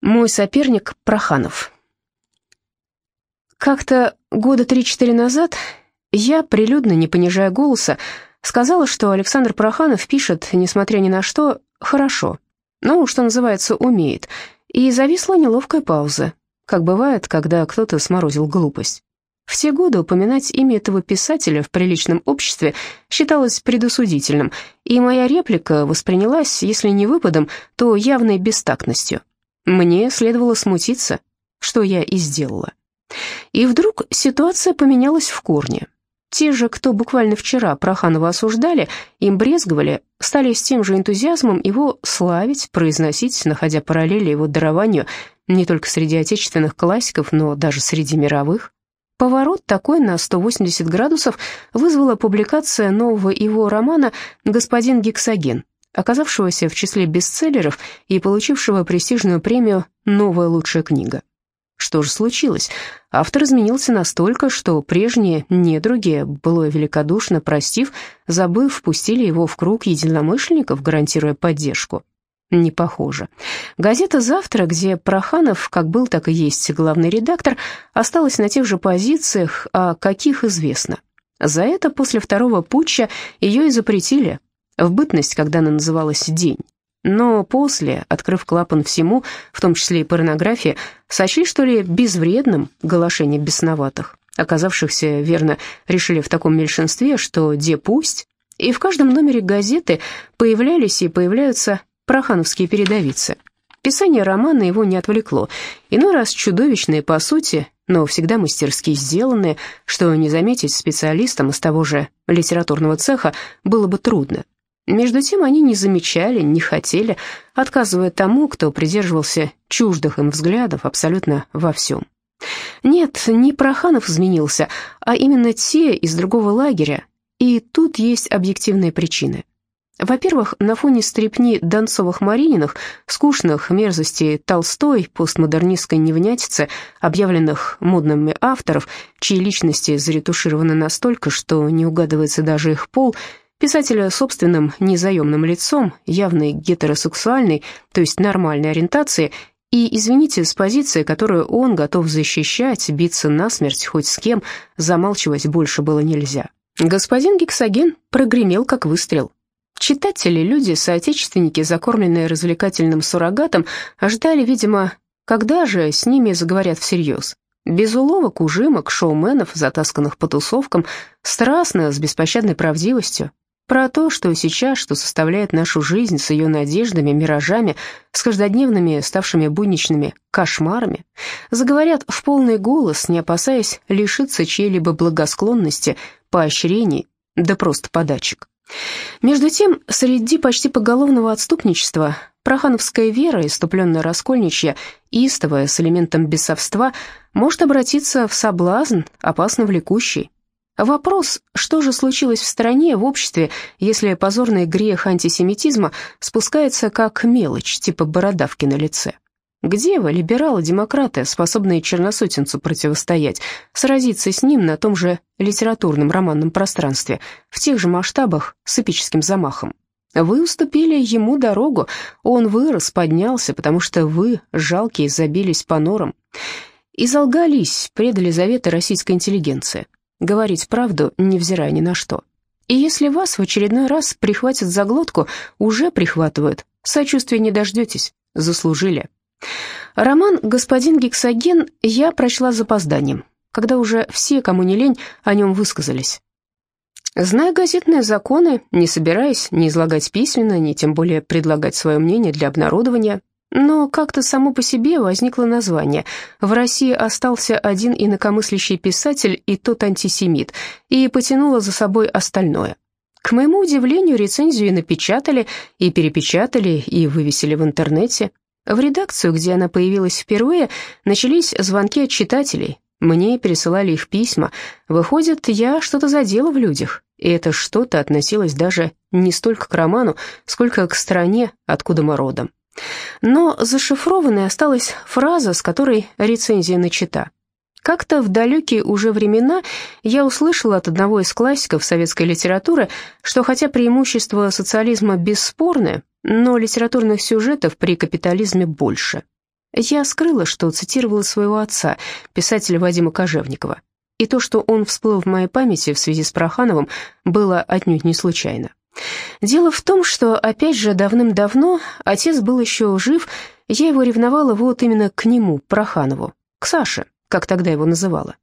Мой соперник Проханов. Как-то года три-четыре назад я, прилюдно, не понижая голоса, сказала, что Александр Проханов пишет, несмотря ни на что, хорошо, ну, что называется, умеет, и зависла неловкая пауза, как бывает, когда кто-то сморозил глупость. В те годы упоминать имя этого писателя в приличном обществе считалось предосудительным, и моя реплика воспринялась, если не выпадом, то явной бестактностью. Мне следовало смутиться, что я и сделала. И вдруг ситуация поменялась в корне. Те же, кто буквально вчера Проханова осуждали, им брезговали, стали с тем же энтузиазмом его славить, произносить, находя параллели его дарованию не только среди отечественных классиков, но даже среди мировых. Поворот такой на 180 градусов вызвала публикация нового его романа «Господин Гексоген», оказавшегося в числе бестселлеров и получившего престижную премию «Новая лучшая книга». Что же случилось? Автор изменился настолько, что прежние недруги, было великодушно простив, забыв, впустили его в круг единомышленников, гарантируя поддержку. Не похоже. Газета «Завтра», где Проханов, как был, так и есть главный редактор, осталась на тех же позициях, о каких известно. За это после второго путча ее и запретили, в бытность, когда она называлась «День». Но после, открыв клапан всему, в том числе и порнографии, сочли, что ли, безвредным голошение бесноватых, оказавшихся, верно, решили в таком меньшинстве, что де пусть, и в каждом номере газеты появлялись и появляются прохановские передовицы. Писание романа его не отвлекло, иной раз чудовищные по сути, но всегда мастерски сделанные, что не заметить специалистам из того же литературного цеха было бы трудно. Между тем они не замечали, не хотели, отказывая тому, кто придерживался чуждых им взглядов абсолютно во всем. Нет, не Проханов изменился, а именно те из другого лагеря, и тут есть объективные причины. Во-первых, на фоне стрепни Донцовых-Марининых, скучных мерзостей Толстой, постмодернистской невнятицы, объявленных модными авторов, чьи личности заретушированы настолько, что не угадывается даже их пол – Писателя собственным незаемным лицом, явной гетеросексуальной, то есть нормальной ориентации, и, извините, с позиции, которую он готов защищать, биться насмерть хоть с кем, замалчивать больше было нельзя. Господин Гексоген прогремел, как выстрел. Читатели, люди, соотечественники, закормленные развлекательным суррогатом, ждали, видимо, когда же с ними заговорят всерьез. Без уловок, ужимок, шоуменов, затасканных по тусовкам, страстно, с беспощадной правдивостью, про то, что сейчас, что составляет нашу жизнь с ее надеждами, миражами, с каждодневными, ставшими будничными кошмарами, заговорят в полный голос, не опасаясь лишиться чьей-либо благосклонности, поощрений, да просто подачек. Между тем, среди почти поголовного отступничества прохановская вера, иступленная раскольничья, истовая, с элементом бесовства, может обратиться в соблазн, опасно влекущий. Вопрос, что же случилось в стране, в обществе, если позорный грех антисемитизма спускается как мелочь, типа бородавки на лице? Где вы, либералы, демократы, способные черносотенцу противостоять, сразиться с ним на том же литературном романном пространстве, в тех же масштабах с эпическим замахом? Вы уступили ему дорогу, он вырос, поднялся, потому что вы, жалкие, забились по норам. И залгались, предали заветы российской интеллигенции говорить правду, невзирая ни на что. И если вас в очередной раз прихватят за глотку, уже прихватывают, сочувствия не дождетесь, заслужили. Роман «Господин Гексоген» я прочла с запозданием, когда уже все, кому не лень, о нем высказались. Зная газетные законы, не собираясь ни излагать письменно, ни тем более предлагать свое мнение для обнародования, но как-то само по себе возникло название. В России остался один инакомыслящий писатель, и тот антисемит, и потянуло за собой остальное. К моему удивлению, рецензию напечатали, и перепечатали, и вывесили в интернете. В редакцию, где она появилась впервые, начались звонки от читателей. Мне пересылали их письма. Выходит, я что-то задела в людях, и это что-то относилось даже не столько к роману, сколько к стране, откуда мы родом. Но зашифрованной осталась фраза, с которой рецензия начата. Как-то в далекие уже времена я услышала от одного из классиков советской литературы, что хотя преимущество социализма бесспорны, но литературных сюжетов при капитализме больше. Я скрыла, что цитировала своего отца, писателя Вадима Кожевникова. И то, что он всплыл в моей памяти в связи с Прохановым, было отнюдь не случайно. Дело в том, что, опять же, давным-давно отец был еще жив, я его ревновала вот именно к нему, Проханову, к Саше, как тогда его называла.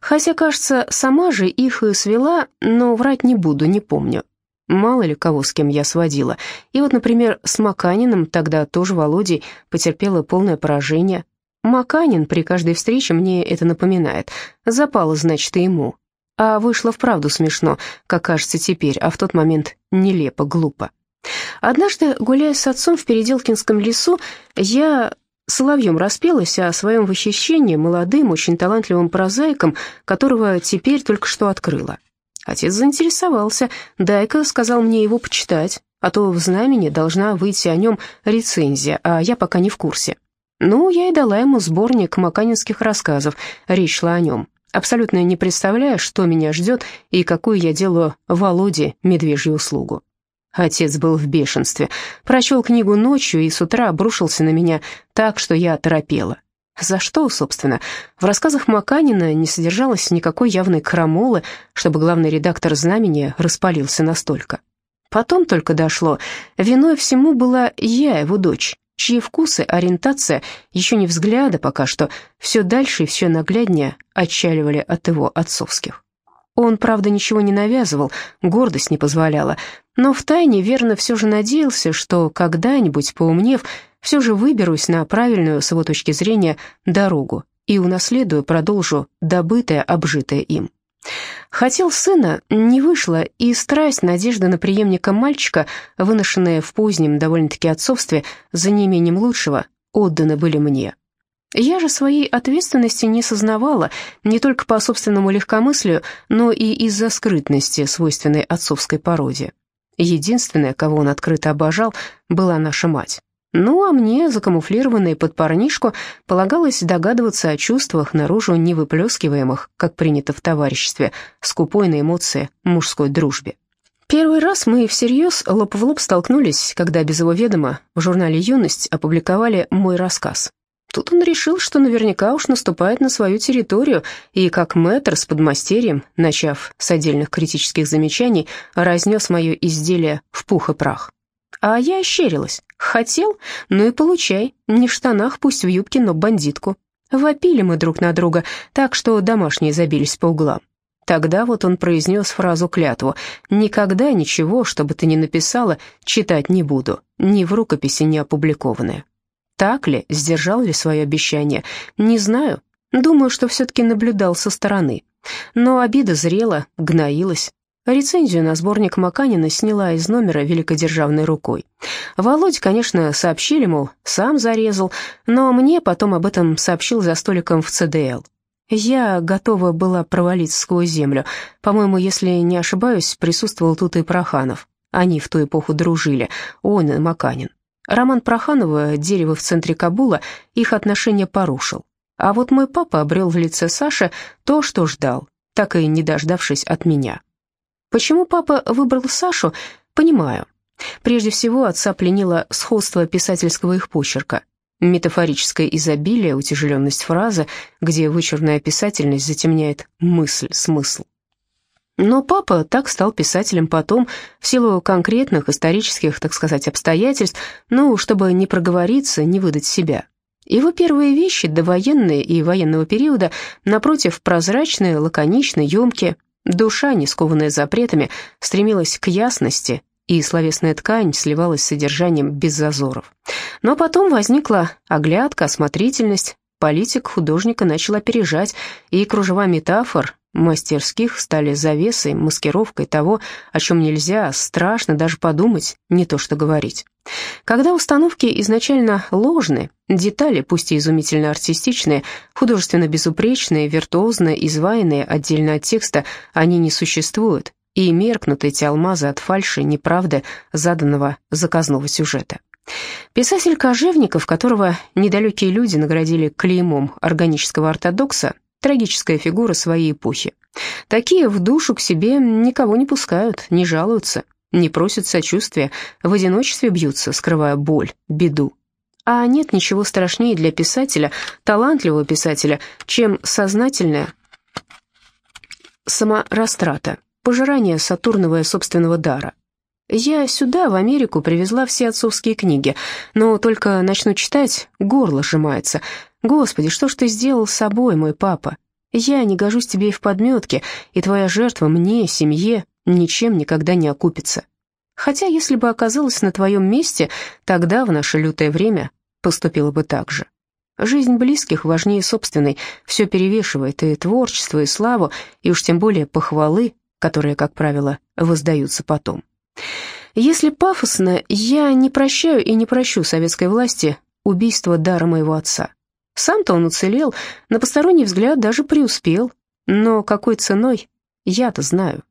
Хотя, кажется, сама же их и свела, но врать не буду, не помню. Мало ли кого с кем я сводила. И вот, например, с Маканиным, тогда тоже Володей, потерпела полное поражение. Маканин при каждой встрече мне это напоминает. Запало, значит, и ему. А вышло вправду смешно, как кажется теперь, а в тот момент нелепо, глупо. Однажды, гуляя с отцом в Переделкинском лесу, я соловьем распелась о своем восхищении молодым, очень талантливым прозаиком, которого теперь только что открыла. Отец заинтересовался, дай-ка, сказал мне его почитать, а то в знамени должна выйти о нем рецензия, а я пока не в курсе. Ну, я и дала ему сборник маканинских рассказов, речь шла о нем, абсолютно не представляя, что меня ждет и какую я делаю Володе медвежью услугу. Отец был в бешенстве, прочел книгу ночью и с утра обрушился на меня так, что я оторопела. За что, собственно? В рассказах Маканина не содержалось никакой явной крамолы, чтобы главный редактор «Знамени» распалился настолько. Потом только дошло. Виной всему была я, его дочь, чьи вкусы, ориентация, еще не взгляда пока что, все дальше и все нагляднее отчаливали от его отцовских. Он, правда, ничего не навязывал, гордость не позволяла, но втайне верно все же надеялся, что когда-нибудь, поумнев, все же выберусь на правильную, с его точки зрения, дорогу и унаследую, продолжу добытое, обжитое им. Хотел сына, не вышло, и страсть, надежда на преемника мальчика, выношенная в позднем довольно-таки отцовстве, за неимением лучшего, отданы были мне. Я же своей ответственности не сознавала, не только по собственному легкомыслию, но и из-за скрытности, свойственной отцовской породе. Единственная, кого он открыто обожал, была наша мать. Ну, а мне, закамуфлированной под парнишку, полагалось догадываться о чувствах, наружу не выплескиваемых, как принято в товариществе, скупой на эмоции мужской дружбе. Первый раз мы всерьез лоб в лоб столкнулись, когда без его ведома в журнале «Юность» опубликовали мой рассказ. Тут он решил, что наверняка уж наступает на свою территорию, и как мэтр с подмастерьем, начав с отдельных критических замечаний, разнес мое изделие в пух и прах. А я ощерилась. Хотел? Ну и получай. Не в штанах, пусть в юбке, но бандитку. Вопили мы друг на друга, так что домашние забились по углам. Тогда вот он произнес фразу-клятву «Никогда ничего, что бы ты ни написала, читать не буду, ни в рукописи не опубликованное». Так ли, сдержал ли свое обещание, не знаю. Думаю, что все-таки наблюдал со стороны. Но обида зрела, гноилась, Рецензию на сборник Маканина сняла из номера великодержавной рукой. Володь, конечно, сообщили, мол, сам зарезал, но мне потом об этом сообщил за столиком в ЦДЛ. Я готова была провалиться сквозь землю. По-моему, если не ошибаюсь, присутствовал тут и Проханов. Они в ту эпоху дружили, он и Маканин. Роман Проханова «Дерево в центре Кабула» их отношения порушил. А вот мой папа обрел в лице Саши то, что ждал, так и не дождавшись от меня. Почему папа выбрал Сашу, понимаю. Прежде всего, отца пленило сходство писательского их почерка. Метафорическое изобилие, утяжеленность фразы, где вычурная писательность затемняет мысль, смысл. Но папа так стал писателем потом, в силу конкретных исторических, так сказать, обстоятельств, ну, чтобы не проговориться, не выдать себя. Его первые вещи, довоенные и военного периода, напротив, прозрачные, лаконичные, емкие, Душа, не скованная запретами, стремилась к ясности, и словесная ткань сливалась с содержанием без зазоров. Но потом возникла оглядка, осмотрительность, политик художника начал опережать, и кружева метафор мастерских стали завесой, маскировкой того, о чем нельзя, страшно даже подумать, не то что говорить. Когда установки изначально ложны, детали, пусть и изумительно артистичные, художественно безупречные, виртуозно изваянные отдельно от текста, они не существуют, и меркнут эти алмазы от фальши, неправды, заданного заказного сюжета. Писатель Кожевников, которого недалекие люди наградили клеймом органического ортодокса, трагическая фигура своей эпохи. Такие в душу к себе никого не пускают, не жалуются, не просят сочувствия, в одиночестве бьются, скрывая боль, беду. А нет ничего страшнее для писателя, талантливого писателя, чем сознательная саморастрата, пожирание сатурнового собственного дара. Я сюда, в Америку, привезла все отцовские книги, но только начну читать, горло сжимается. Господи, что ж ты сделал с собой, мой папа? Я не гожусь тебе и в подметке, и твоя жертва мне, семье, ничем никогда не окупится. Хотя, если бы оказалась на твоем месте, тогда, в наше лютое время, поступила бы так же. Жизнь близких важнее собственной, все перевешивает и творчество, и славу, и уж тем более похвалы, которые, как правило, воздаются потом. Если пафосно, я не прощаю и не прощу советской власти убийство дара моего отца. Сам-то он уцелел, на посторонний взгляд даже преуспел, но какой ценой, я-то знаю.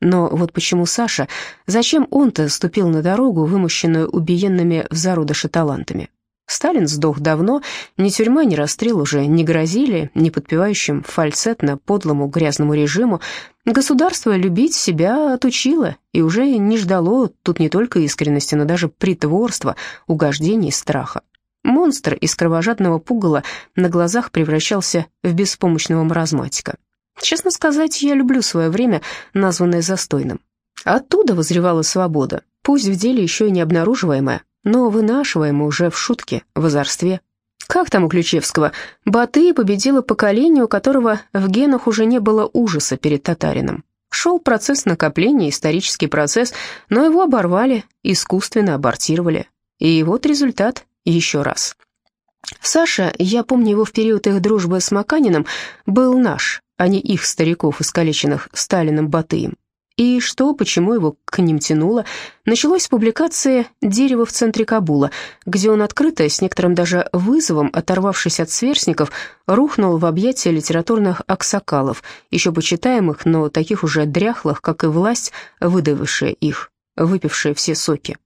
Но вот почему Саша, зачем он-то ступил на дорогу, вымощенную убиенными в зародыше талантами? Сталин сдох давно, ни тюрьма, ни расстрел уже не грозили, не подпевающим фальцет на подлому грязному режиму. Государство любить себя отучило и уже не ждало тут не только искренности, но даже притворства, угождений страха. Монстр из кровожадного пугала на глазах превращался в беспомощного маразматика. Честно сказать, я люблю свое время, названное застойным. Оттуда возревала свобода, пусть в деле еще и не обнаруживаемая, но вынашиваемая уже в шутке, в озорстве. Как там у Ключевского? Батыя победила поколение, у которого в генах уже не было ужаса перед татарином. Шел процесс накопления, исторический процесс, но его оборвали, искусственно абортировали. И вот результат еще раз. Саша, я помню его в период их дружбы с Маканиным, был наш, а не их стариков, искалеченных Сталиным Батыем. И что, почему его к ним тянуло, началось с публикации «Дерево в центре Кабула», где он открыто, с некоторым даже вызовом, оторвавшись от сверстников, рухнул в объятия литературных аксакалов, еще почитаемых, но таких уже дряхлых, как и власть, выдавившая их, выпившая все соки.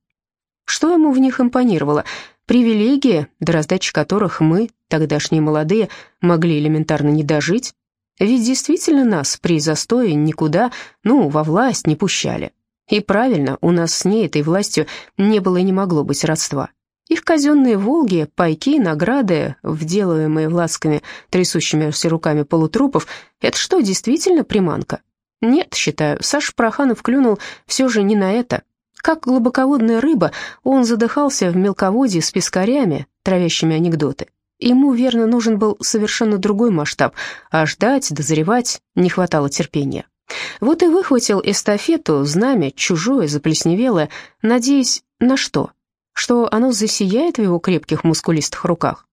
Что ему в них импонировало? Привилегии, до раздачи которых мы, тогдашние молодые, могли элементарно не дожить? Ведь действительно нас при застое никуда, ну, во власть не пущали. И правильно, у нас с ней, этой властью, не было и не могло быть родства. Их казенные «Волги», пайки, награды, вделываемые власками, трясущимися руками полутрупов, это что, действительно приманка? Нет, считаю, Саша Проханов клюнул все же не на это. Как глубоководная рыба, он задыхался в мелководье с пескарями, травящими анекдоты. Ему, верно, нужен был совершенно другой масштаб, а ждать, дозревать не хватало терпения. Вот и выхватил эстафету, знамя, чужое, заплесневелое, надеясь на что? Что оно засияет в его крепких мускулистых руках?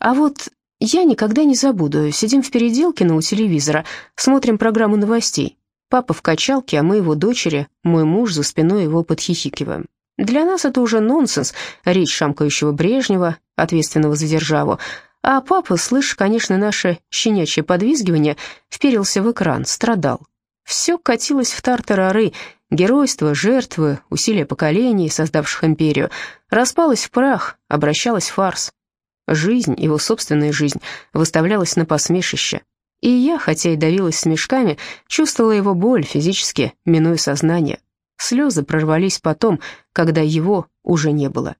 А вот я никогда не забуду, сидим в переделке у телевизора, смотрим программу новостей. Папа в качалке, а мы его дочери, мой муж за спиной его подхихикиваем. Для нас это уже нонсенс, речь шамкающего Брежнева, ответственного за державу. А папа, слышь, конечно, наше щенячье подвизгивание, вперился в экран, страдал. Все катилось в тартарары, геройство, жертвы, усилия поколений, создавших империю, распалось в прах, обращалось в фарс. Жизнь, его собственная жизнь, выставлялась на посмешище. И я, хотя и давилась смешками, чувствовала его боль физически, минуя сознание. Слезы прорвались потом, когда его уже не было.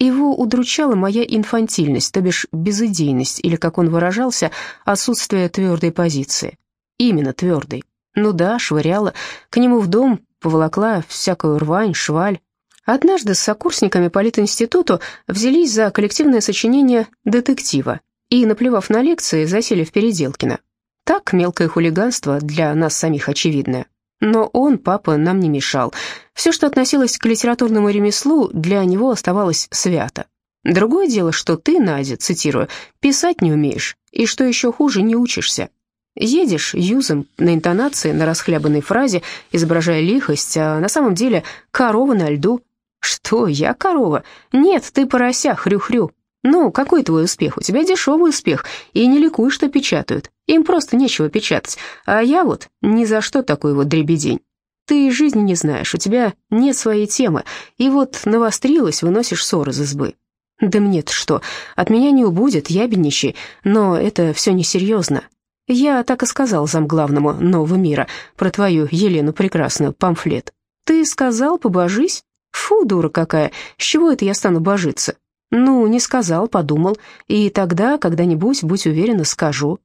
Его удручала моя инфантильность, то бишь безыдейность, или, как он выражался, отсутствие твердой позиции. Именно твердой. Ну да, швыряла. К нему в дом поволокла всякую рвань, шваль. Однажды с сокурсниками по Литинституту взялись за коллективное сочинение детектива и, наплевав на лекции, засели в Переделкино. Так мелкое хулиганство для нас самих очевидное. Но он, папа, нам не мешал. Все, что относилось к литературному ремеслу, для него оставалось свято. Другое дело, что ты, Надя, цитирую, «писать не умеешь, и, что еще хуже, не учишься». Едешь юзом на интонации, на расхлябанной фразе, изображая лихость, а на самом деле корова на льду. Что, я корова? Нет, ты порося, хрю-хрю. Ну, какой твой успех? У тебя дешевый успех, и не ликуй, что печатают. Им просто нечего печатать, а я вот ни за что такой вот дребедень. Ты жизни не знаешь, у тебя нет своей темы, и вот навострилась, выносишь ссор из избы. Да мне-то что, от меня не убудет, я бедничай, но это все несерьезно. Я так и сказал замглавному нового мира про твою Елену Прекрасную памфлет. Ты сказал, побожись? Фу, дура какая, с чего это я стану божиться? Ну, не сказал, подумал. И тогда, когда-нибудь, будь уверена, скажу.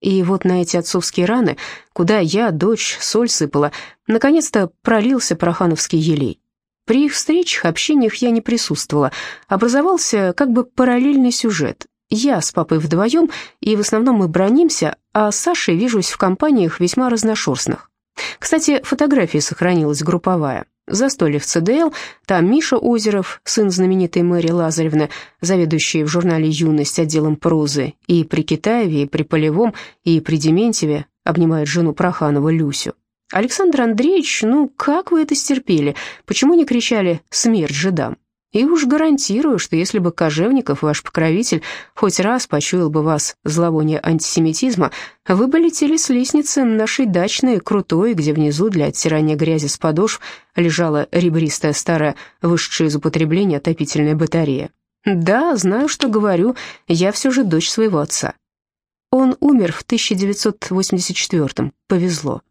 И вот на эти отцовские раны, куда я, дочь, соль сыпала, наконец-то пролился прохановский елей. При их встречах, общениях я не присутствовала. Образовался как бы параллельный сюжет. Я с папой вдвоем, и в основном мы бронимся, а с Сашей вижусь в компаниях весьма разношерстных. Кстати, фотография сохранилась групповая. Застолье в ЦДЛ, там Миша Озеров, сын знаменитой Мэри Лазаревны, заведующий в журнале «Юность» отделом прозы, и при Китаеве, и при Полевом, и при Дементьеве обнимает жену Проханова Люсю. Александр Андреевич, ну как вы это стерпели? Почему не кричали «смерть жидам»? И уж гарантирую, что если бы Кожевников, ваш покровитель, хоть раз почуял бы вас зловоние антисемитизма, вы бы летели с лестницы нашей дачной, крутой, где внизу для оттирания грязи с подошв лежала ребристая старая, вышедшая из употребления отопительная батарея. Да, знаю, что говорю, я все же дочь своего отца. Он умер в 1984-м, повезло.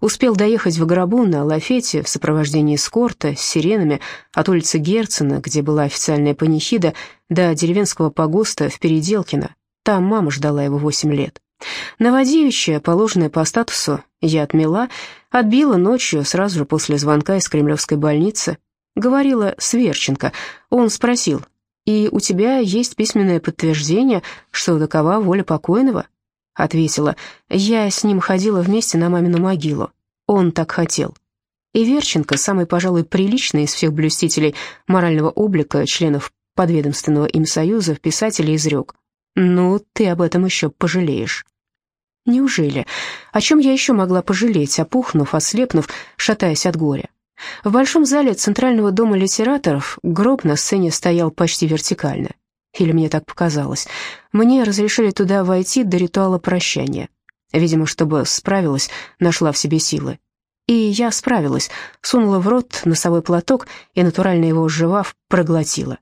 Успел доехать в гробу на лафете в сопровождении эскорта с сиренами от улицы Герцена, где была официальная панихида, до деревенского погоста в Переделкино. Там мама ждала его восемь лет. Новодевичья, положенная по статусу, я отмела, отбила ночью, сразу же после звонка из кремлевской больницы. Говорила Сверченко. Он спросил, «И у тебя есть письменное подтверждение, что такова воля покойного?» Ответила, «Я с ним ходила вместе на мамину могилу. Он так хотел». И Верченко, самый, пожалуй, приличный из всех блюстителей морального облика членов подведомственного им союза, писателей изрек, «Ну, ты об этом еще пожалеешь». Неужели? О чем я еще могла пожалеть, опухнув, ослепнув, шатаясь от горя? В большом зале Центрального дома литераторов гроб на сцене стоял почти вертикально. Или мне так показалось. Мне разрешили туда войти до ритуала прощания. Видимо, чтобы справилась, нашла в себе силы. И я справилась, сунула в рот носовой платок и, натурально его сживав, проглотила.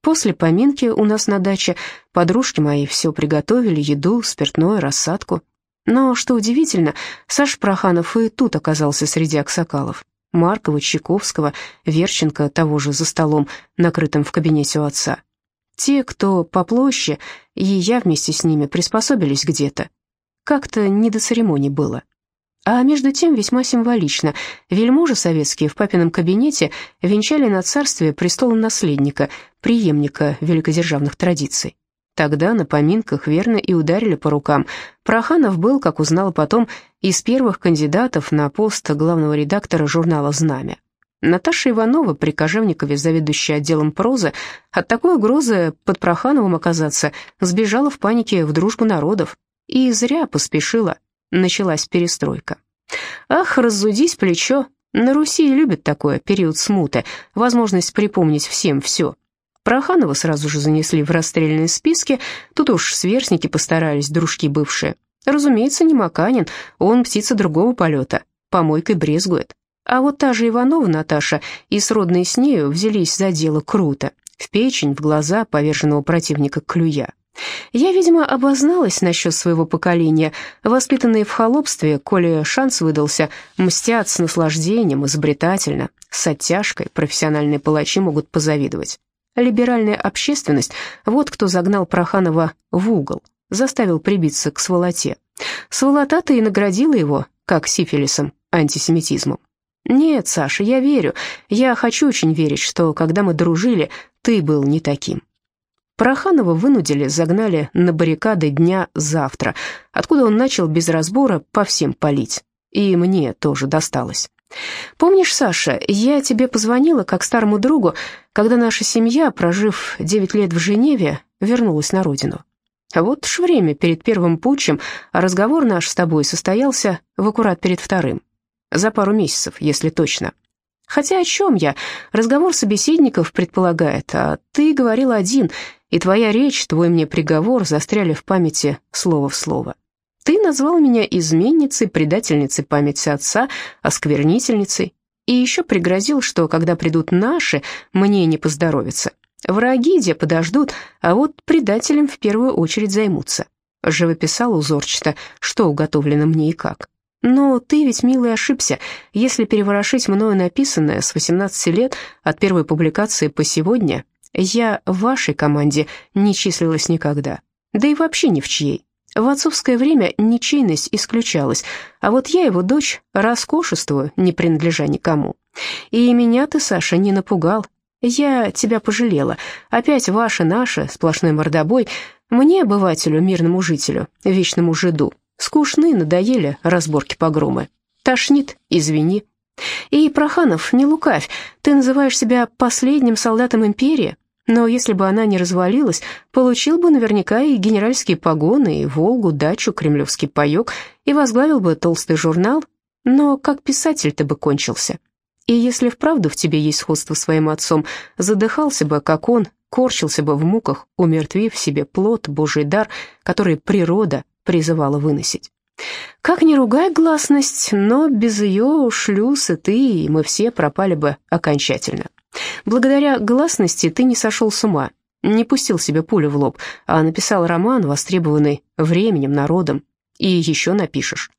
После поминки у нас на даче подружки мои все приготовили, еду, спиртное, рассадку. Но, что удивительно, Саш Проханов и тут оказался среди аксакалов. Маркова, Чайковского, Верченко того же за столом, накрытым в кабинете у отца. Те, кто по площади, и я вместе с ними приспособились где-то. Как-то не до церемоний было. А между тем весьма символично. Вельможи советские в папином кабинете венчали на царствие престола наследника, преемника великодержавных традиций. Тогда на поминках верно и ударили по рукам. Проханов был, как узнала потом, из первых кандидатов на пост главного редактора журнала «Знамя». Наташа Иванова, при Кожевникове, заведующая отделом прозы, от такой угрозы под Прохановым оказаться, сбежала в панике в дружбу народов. И зря поспешила. Началась перестройка. Ах, разудись плечо. На Руси любят такое, период смуты, возможность припомнить всем все. Проханова сразу же занесли в расстрельные списки, тут уж сверстники постарались, дружки бывшие. Разумеется, не Маканин, он птица другого полета, помойкой брезгует. А вот та же Иванова Наташа и сродные с нею взялись за дело круто, в печень, в глаза поверженного противника клюя. Я, видимо, обозналась насчет своего поколения. Воспитанные в холопстве, коли шанс выдался, мстят с наслаждением, изобретательно, с оттяжкой, профессиональные палачи могут позавидовать. Либеральная общественность — вот кто загнал Проханова в угол, заставил прибиться к сволоте. Сволота-то и наградила его, как сифилисом, антисемитизмом. «Нет, Саша, я верю. Я хочу очень верить, что, когда мы дружили, ты был не таким». Проханова вынудили, загнали на баррикады дня завтра, откуда он начал без разбора по всем палить. И мне тоже досталось. Помнишь, Саша, я тебе позвонила как старому другу, когда наша семья, прожив девять лет в Женеве, вернулась на родину. Вот ж время перед первым путчем, а разговор наш с тобой состоялся в аккурат перед вторым. За пару месяцев, если точно. Хотя о чем я? Разговор собеседников предполагает, а ты говорил один, и твоя речь, твой мне приговор застряли в памяти слово в слово. Ты назвал меня изменницей, предательницей памяти отца, осквернительницей, и еще пригрозил, что когда придут наши, мне не поздоровится. Враги где подождут, а вот предателем в первую очередь займутся. Живописал узорчато, что уготовлено мне и как. Но ты ведь, милый, ошибся. Если переворошить мною написанное с 18 лет от первой публикации по сегодня, Я в вашей команде не числилась никогда, да и вообще ни в чьей. В отцовское время ничейность исключалась, а вот я его дочь роскошествую, не принадлежа никому. И меня ты, Саша, не напугал. Я тебя пожалела. Опять ваше, наше, сплошной мордобой. Мне, обывателю, мирному жителю, вечному жиду, скучны, надоели разборки-погромы. Тошнит, извини. И, Проханов, не лукавь, ты называешь себя последним солдатом империи, но если бы она не развалилась, получил бы наверняка и генеральские погоны, и Волгу, дачу, кремлевский паёк, и возглавил бы толстый журнал. Но как писатель ты бы кончился. И если вправду в тебе есть сходство с своим отцом, задыхался бы, как он, корчился бы в муках, умертвив в себе плод, божий дар, который природа призывала выносить. Как ни ругай гласность, но без ее шлюз и ты, и мы все пропали бы окончательно. Благодаря гласности ты не сошел с ума, не пустил себе пулю в лоб, а написал роман, востребованный временем, народом, и еще напишешь.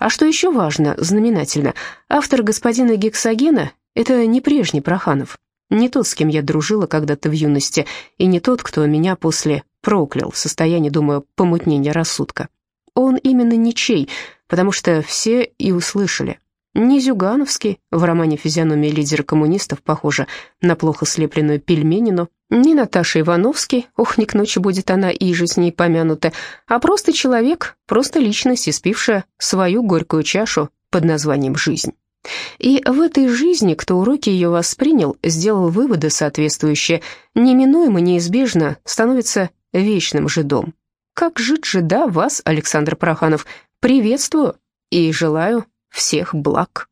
А что еще важно, знаменательно, автор господина Гексогена — это не прежний Проханов, не тот, с кем я дружила когда-то в юности, и не тот, кто меня после проклял в состоянии, думаю, помутнения рассудка. Он именно ничей, потому что все и услышали — не Зюгановский, в романе «Физиономия лидера коммунистов» похожа на плохо слепленную пельменину, не Наташа Ивановский, ох, не к ночи будет она и же с ней помянута, а просто человек, просто личность, испившая свою горькую чашу под названием «жизнь». И в этой жизни, кто уроки ее воспринял, сделал выводы соответствующие, неминуемо, неизбежно становится вечным жидом. Как жить жида вас, Александр Проханов, приветствую и желаю всех благ.